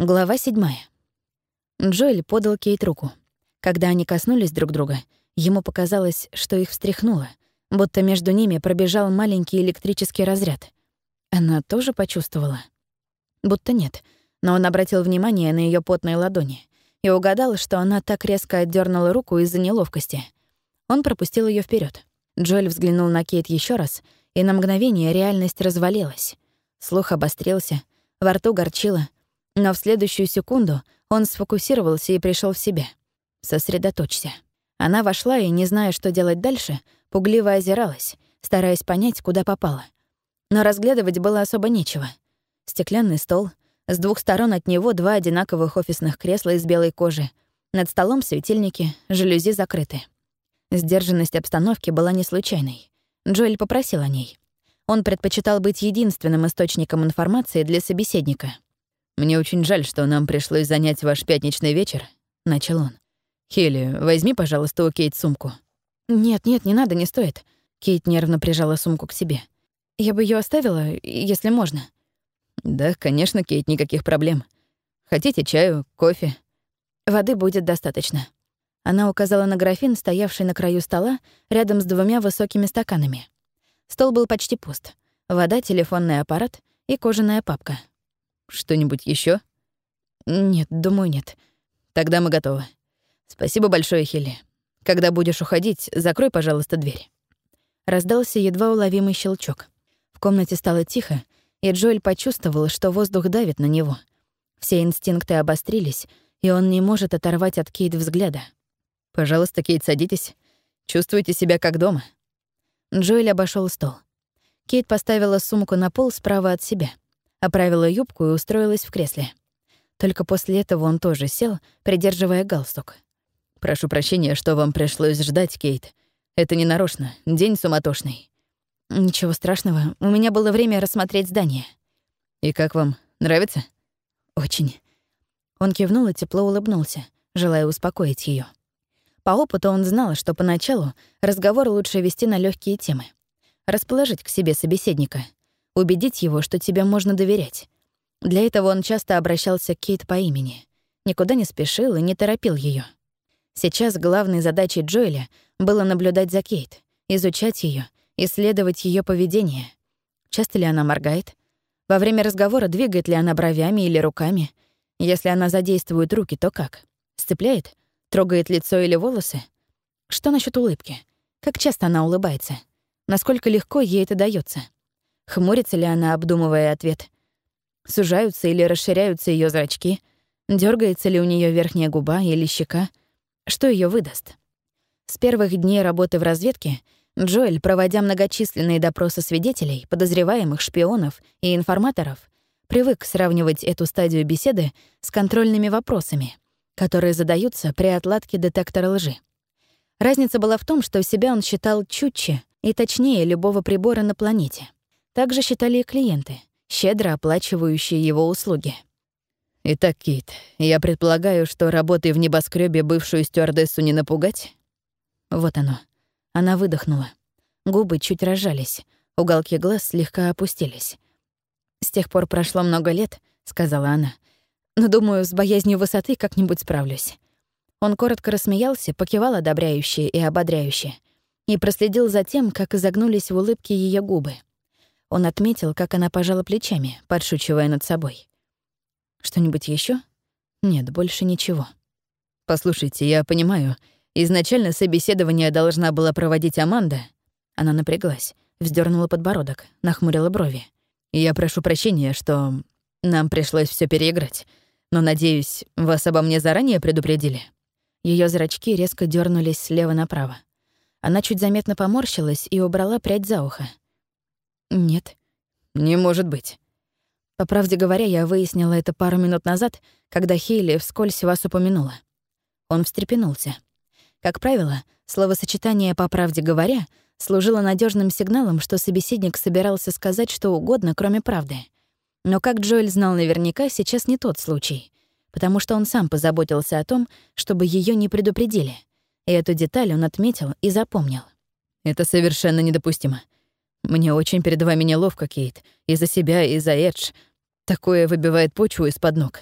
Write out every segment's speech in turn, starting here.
Глава седьмая. Джоэль подал Кейт руку. Когда они коснулись друг друга, ему показалось, что их встряхнуло, будто между ними пробежал маленький электрический разряд. Она тоже почувствовала? Будто нет, но он обратил внимание на ее потные ладони и угадал, что она так резко отдернула руку из-за неловкости. Он пропустил ее вперед. Джоэль взглянул на Кейт еще раз, и на мгновение реальность развалилась. Слух обострился, во рту горчило, но в следующую секунду он сфокусировался и пришел в себя. «Сосредоточься». Она вошла и, не зная, что делать дальше, пугливо озиралась, стараясь понять, куда попала. Но разглядывать было особо нечего. Стеклянный стол, с двух сторон от него два одинаковых офисных кресла из белой кожи, над столом светильники, жалюзи закрыты. Сдержанность обстановки была не случайной. Джоэль попросил о ней. Он предпочитал быть единственным источником информации для собеседника — «Мне очень жаль, что нам пришлось занять ваш пятничный вечер», — начал он. «Хелли, возьми, пожалуйста, у Кейт сумку». «Нет, нет, не надо, не стоит». Кейт нервно прижала сумку к себе. «Я бы ее оставила, если можно». «Да, конечно, Кейт, никаких проблем. Хотите чаю, кофе?» «Воды будет достаточно». Она указала на графин, стоявший на краю стола, рядом с двумя высокими стаканами. Стол был почти пуст. Вода, телефонный аппарат и кожаная папка — что-нибудь еще? Нет, думаю, нет. Тогда мы готовы. Спасибо большое, Хилли. Когда будешь уходить, закрой, пожалуйста, дверь. Раздался едва уловимый щелчок. В комнате стало тихо, и Джоэль почувствовал, что воздух давит на него. Все инстинкты обострились, и он не может оторвать от Кейт взгляда. «Пожалуйста, Кейт, садитесь. Чувствуйте себя как дома». Джоэль обошел стол. Кейт поставила сумку на пол справа от себя — оправила юбку и устроилась в кресле. Только после этого он тоже сел, придерживая галстук. «Прошу прощения, что вам пришлось ждать, Кейт. Это не нарочно. День суматошный». «Ничего страшного. У меня было время рассмотреть здание». «И как вам? Нравится?» «Очень». Он кивнул и тепло улыбнулся, желая успокоить ее. По опыту он знал, что поначалу разговор лучше вести на легкие темы. Расположить к себе собеседника — убедить его, что тебе можно доверять. Для этого он часто обращался к Кейт по имени. Никуда не спешил и не торопил ее. Сейчас главной задачей Джоэля было наблюдать за Кейт, изучать ее, исследовать ее поведение. Часто ли она моргает? Во время разговора двигает ли она бровями или руками? Если она задействует руки, то как? Сцепляет? Трогает лицо или волосы? Что насчет улыбки? Как часто она улыбается? Насколько легко ей это дается? Хмурится ли она, обдумывая ответ? Сужаются или расширяются ее зрачки? Дергается ли у нее верхняя губа или щека? Что ее выдаст? С первых дней работы в разведке Джоэль, проводя многочисленные допросы свидетелей, подозреваемых, шпионов и информаторов, привык сравнивать эту стадию беседы с контрольными вопросами, которые задаются при отладке детектора лжи. Разница была в том, что себя он считал чутче и точнее любого прибора на планете. Также считали и клиенты, щедро оплачивающие его услуги. «Итак, Кейт, я предполагаю, что работой в небоскребе бывшую стюардессу не напугать?» Вот оно. Она выдохнула. Губы чуть разжались, уголки глаз слегка опустились. «С тех пор прошло много лет», — сказала она. «Но, думаю, с боязнью высоты как-нибудь справлюсь». Он коротко рассмеялся, покивал одобряюще и ободряюще и проследил за тем, как изогнулись в улыбке ее губы. Он отметил, как она пожала плечами, подшучивая над собой. Что-нибудь еще? Нет, больше ничего. «Послушайте, я понимаю, изначально собеседование должна была проводить Аманда». Она напряглась, вздернула подбородок, нахмурила брови. «Я прошу прощения, что нам пришлось все переиграть, но, надеюсь, вас обо мне заранее предупредили?» Ее зрачки резко дернулись слева направо. Она чуть заметно поморщилась и убрала прядь за ухо. «Нет». «Не может быть». По правде говоря, я выяснила это пару минут назад, когда Хейли вскользь вас упомянула. Он встрепенулся. Как правило, словосочетание «по правде говоря» служило надежным сигналом, что собеседник собирался сказать что угодно, кроме правды. Но, как Джоэль знал наверняка, сейчас не тот случай, потому что он сам позаботился о том, чтобы ее не предупредили. И эту деталь он отметил и запомнил. «Это совершенно недопустимо. Мне очень перед вами неловко, Кейт. И за себя, и за Эдж. Такое выбивает почву из-под ног.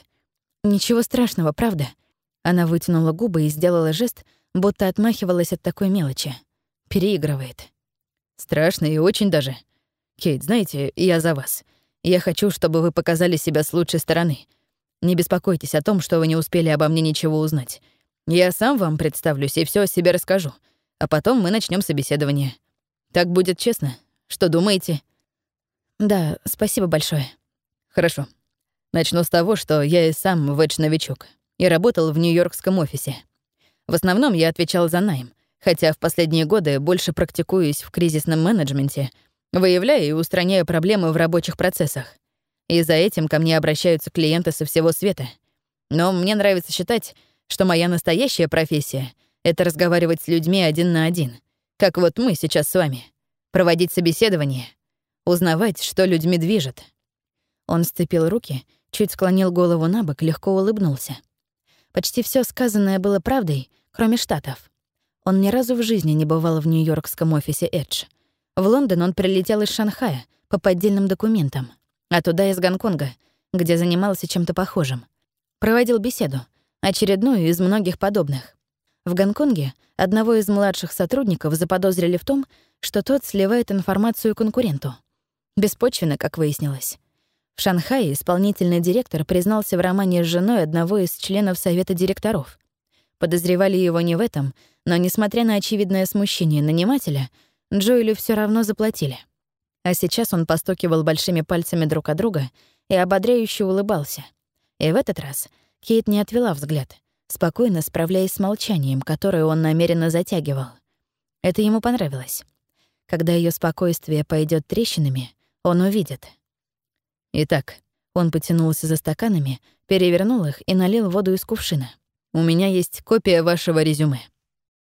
Ничего страшного, правда?» Она вытянула губы и сделала жест, будто отмахивалась от такой мелочи. Переигрывает. «Страшно и очень даже. Кейт, знаете, я за вас. Я хочу, чтобы вы показали себя с лучшей стороны. Не беспокойтесь о том, что вы не успели обо мне ничего узнать. Я сам вам представлюсь и все о себе расскажу. А потом мы начнем собеседование. Так будет честно. Что думаете?» «Да, спасибо большое». «Хорошо. Начну с того, что я и сам вэдж-новичок и работал в нью-йоркском офисе. В основном я отвечал за найм, хотя в последние годы больше практикуюсь в кризисном менеджменте, выявляя и устраняя проблемы в рабочих процессах. И за этим ко мне обращаются клиенты со всего света. Но мне нравится считать, что моя настоящая профессия — это разговаривать с людьми один на один, как вот мы сейчас с вами, проводить собеседование, узнавать, что людьми движет. Он сцепил руки, чуть склонил голову на бок, легко улыбнулся. Почти все сказанное было правдой, кроме Штатов. Он ни разу в жизни не бывал в нью-йоркском офисе Эдж. В Лондон он прилетел из Шанхая по поддельным документам, а туда из Гонконга, где занимался чем-то похожим. Проводил беседу, очередную из многих подобных. В Гонконге одного из младших сотрудников заподозрили в том, что тот сливает информацию конкуренту. Беспочвенно, как выяснилось. В Шанхае исполнительный директор признался в романе с женой одного из членов совета директоров. Подозревали его не в этом, но, несмотря на очевидное смущение нанимателя, Джоэлю все равно заплатили. А сейчас он постукивал большими пальцами друг от друга и ободряюще улыбался. И в этот раз Кейт не отвела взгляд, спокойно справляясь с молчанием, которое он намеренно затягивал. Это ему понравилось. Когда ее спокойствие пойдет трещинами, он увидит — Итак, он потянулся за стаканами, перевернул их и налил воду из кувшина. «У меня есть копия вашего резюме.